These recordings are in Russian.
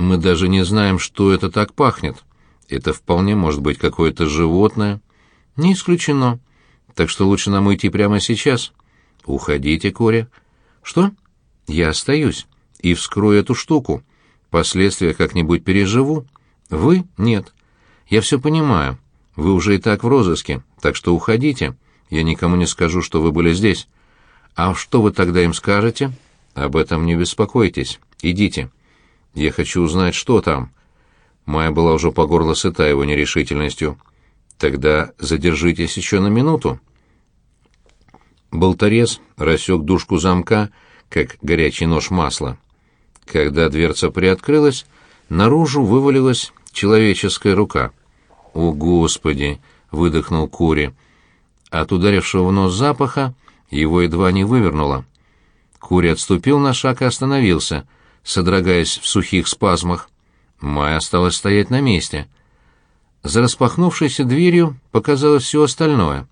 Мы даже не знаем, что это так пахнет. Это вполне может быть какое-то животное. Не исключено. Так что лучше нам уйти прямо сейчас. Уходите, Коря. Что? Я остаюсь и вскрою эту штуку. Последствия как-нибудь переживу. Вы? Нет. Я все понимаю. Вы уже и так в розыске, так что уходите. Я никому не скажу, что вы были здесь. А что вы тогда им скажете? Об этом не беспокойтесь. Идите. Я хочу узнать, что там. Майя была уже по горло сыта его нерешительностью. Тогда задержитесь еще на минуту. Болторез рассек дужку замка, как горячий нож масла. Когда дверца приоткрылась, наружу вывалилась человеческая рука. «О, Господи!» — выдохнул Кури. От ударившего в нос запаха его едва не вывернуло. Кури отступил на шаг и остановился, содрогаясь в сухих спазмах. Майя осталась стоять на месте. За распахнувшейся дверью показалось все остальное.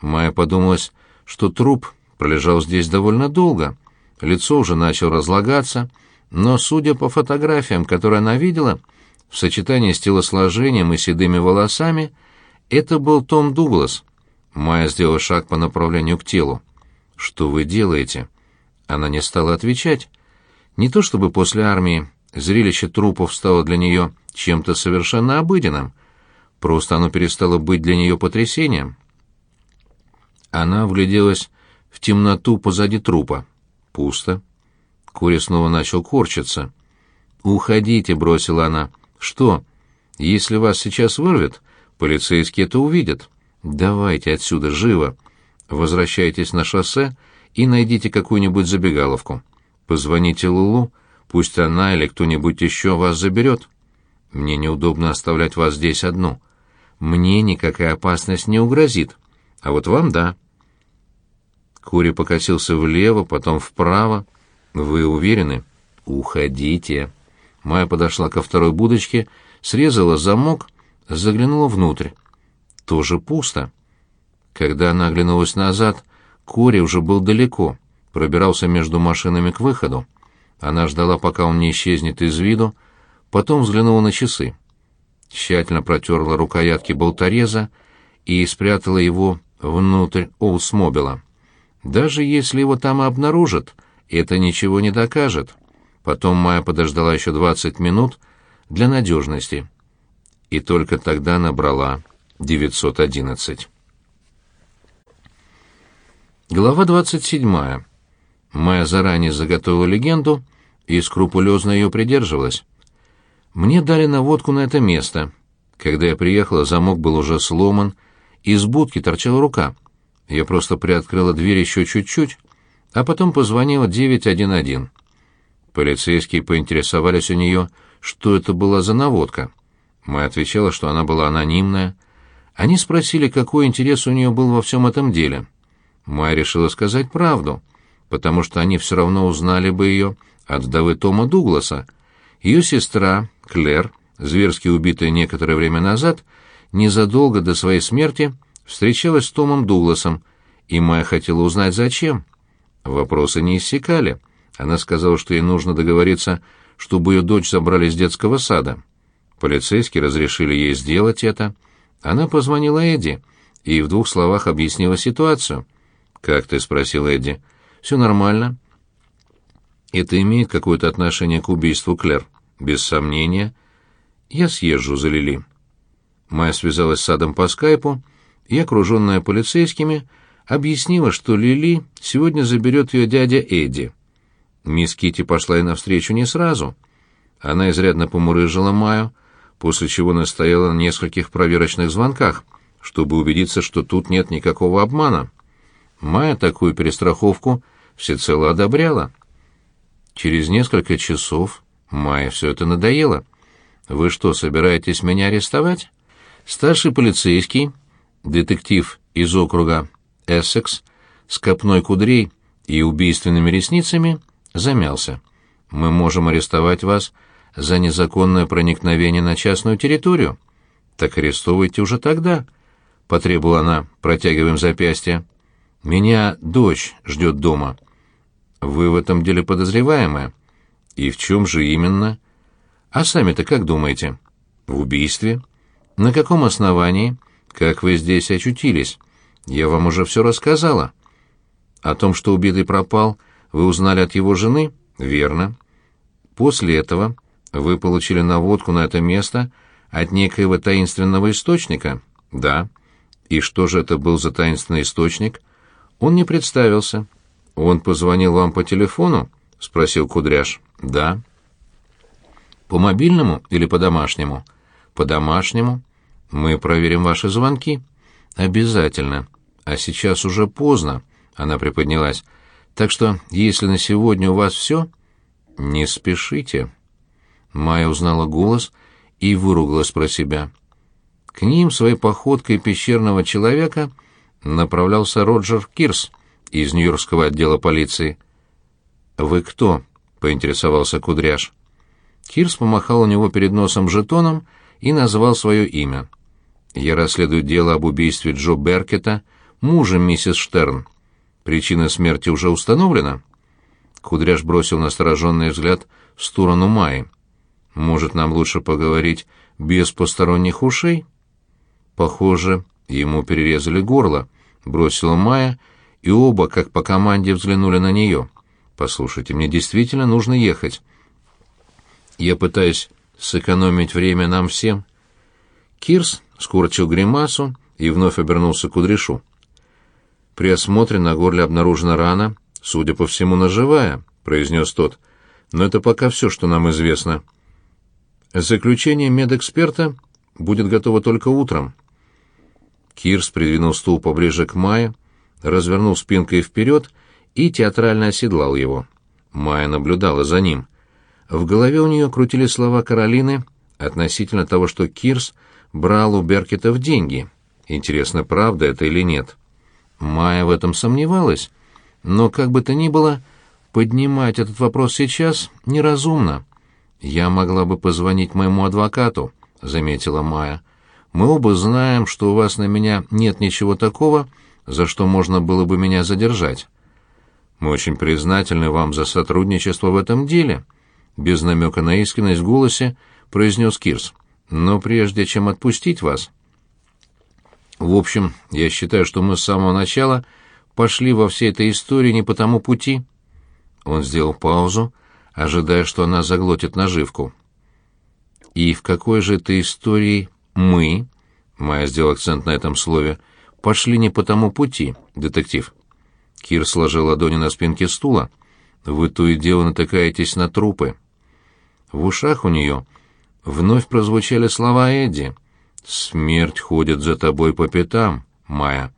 Майя подумалась, что труп пролежал здесь довольно долго. Лицо уже начало разлагаться, но, судя по фотографиям, которые она видела, в сочетании с телосложением и седыми волосами, это был Том Дуглас. Майя сделала шаг по направлению к телу. «Что вы делаете?» Она не стала отвечать. Не то чтобы после армии зрелище трупов стало для нее чем-то совершенно обыденным, просто оно перестало быть для нее потрясением. Она вгляделась в темноту позади трупа. Пусто. Кури снова начал корчиться. «Уходите», — бросила она. «Что? Если вас сейчас вырвет, полицейские это увидят. Давайте отсюда, живо. Возвращайтесь на шоссе и найдите какую-нибудь забегаловку. Позвоните Лулу, пусть она или кто-нибудь еще вас заберет. Мне неудобно оставлять вас здесь одну. Мне никакая опасность не угрозит, а вот вам — да». Кури покосился влево, потом вправо. «Вы уверены?» «Уходите». Майя подошла ко второй будочке, срезала замок, заглянула внутрь. Тоже пусто. Когда она оглянулась назад, Кори уже был далеко, пробирался между машинами к выходу. Она ждала, пока он не исчезнет из виду, потом взглянула на часы. Тщательно протерла рукоятки болтореза и спрятала его внутрь Олсмобила. Даже если его там и обнаружат, это ничего не докажет. Потом Майя подождала еще двадцать минут для надежности. И только тогда набрала 911. Глава 27. Майя заранее заготовила легенду и скрупулезно ее придерживалась. Мне дали наводку на это место. Когда я приехала, замок был уже сломан, из будки торчала рука — я просто приоткрыла дверь еще чуть-чуть, а потом позвонила 911. Полицейские поинтересовались у нее, что это была за наводка. Мы отвечала, что она была анонимная. Они спросили, какой интерес у нее был во всем этом деле. Майя решила сказать правду, потому что они все равно узнали бы ее от вдовы Тома Дугласа. Ее сестра, Клэр, зверски убитая некоторое время назад, незадолго до своей смерти — встречалась с Томом Дугласом, и Майя хотела узнать, зачем. Вопросы не иссякали. Она сказала, что ей нужно договориться, чтобы ее дочь забрали из детского сада. Полицейские разрешили ей сделать это. Она позвонила Эдди и в двух словах объяснила ситуацию. «Как ты?» — спросил Эдди. «Все нормально». «Это имеет какое-то отношение к убийству Клэр?» «Без сомнения». «Я съезжу за Лили». Майя связалась с Садом по скайпу и, окруженная полицейскими, объяснила, что Лили сегодня заберет ее дядя Эдди. Мисс Кити пошла ей навстречу не сразу. Она изрядно помурыжила Маю, после чего настояла на нескольких проверочных звонках, чтобы убедиться, что тут нет никакого обмана. Майя такую перестраховку всецело одобряла. Через несколько часов Майе все это надоело. «Вы что, собираетесь меня арестовать?» Старший полицейский детектив из округа Эссекс с копной кудрей и убийственными ресницами замялся. «Мы можем арестовать вас за незаконное проникновение на частную территорию». «Так арестовывайте уже тогда», — потребовала она, протягивая запястье. «Меня дочь ждет дома». «Вы в этом деле подозреваемая». «И в чем же именно?» А сами-то как думаете? В убийстве? На каком основании? Как вы здесь очутились? Я вам уже все рассказала. О том, что убитый пропал, вы узнали от его жены? Верно. После этого вы получили наводку на это место от некоего таинственного источника? Да. И что же это был за таинственный источник? Он не представился. Он позвонил вам по телефону? спросил Кудряш. Да. По мобильному или по домашнему? По домашнему. Мы проверим ваши звонки. Обязательно. А сейчас уже поздно. Она приподнялась. Так что, если на сегодня у вас все, не спешите. Майя узнала голос и выругалась про себя. К ним своей походкой пещерного человека направлялся Роджер Кирс из Нью-Йоркского отдела полиции. «Вы кто?» — поинтересовался Кудряш. Кирс помахал у него перед носом жетоном и назвал свое имя. «Я расследую дело об убийстве Джо Беркета, мужа миссис Штерн. Причина смерти уже установлена?» Кудряш бросил настороженный взгляд в сторону Майи. «Может, нам лучше поговорить без посторонних ушей?» Похоже, ему перерезали горло, бросила Майя, и оба, как по команде, взглянули на нее. «Послушайте, мне действительно нужно ехать. Я пытаюсь сэкономить время нам всем». Кирс скорчил гримасу и вновь обернулся к Кудряшу. При осмотре на горле обнаружена рана, судя по всему, ножевая, произнес тот. Но это пока все, что нам известно. Заключение медэксперта будет готово только утром. Кирс придвинул стул поближе к Майе, развернул спинкой вперед и театрально оседлал его. Майя наблюдала за ним. В голове у нее крутили слова Каролины относительно того, что Кирс брал у Беркетов деньги. Интересно, правда это или нет? Майя в этом сомневалась, но как бы то ни было, поднимать этот вопрос сейчас неразумно. «Я могла бы позвонить моему адвокату», — заметила Майя. Мы оба знаем, что у вас на меня нет ничего такого, за что можно было бы меня задержать. Мы очень признательны вам за сотрудничество в этом деле, без намека на искренность в голосе произнес Кирс. Но прежде чем отпустить вас... В общем, я считаю, что мы с самого начала пошли во всей этой истории не по тому пути. Он сделал паузу, ожидая, что она заглотит наживку. И в какой же этой истории мы, Майя сделал акцент на этом слове, пошли не по тому пути, детектив. Кир сложил ладони на спинке стула. Вы то и дело натыкаетесь на трупы. В ушах у нее вновь прозвучали слова Эдди. «Смерть ходит за тобой по пятам, Майя».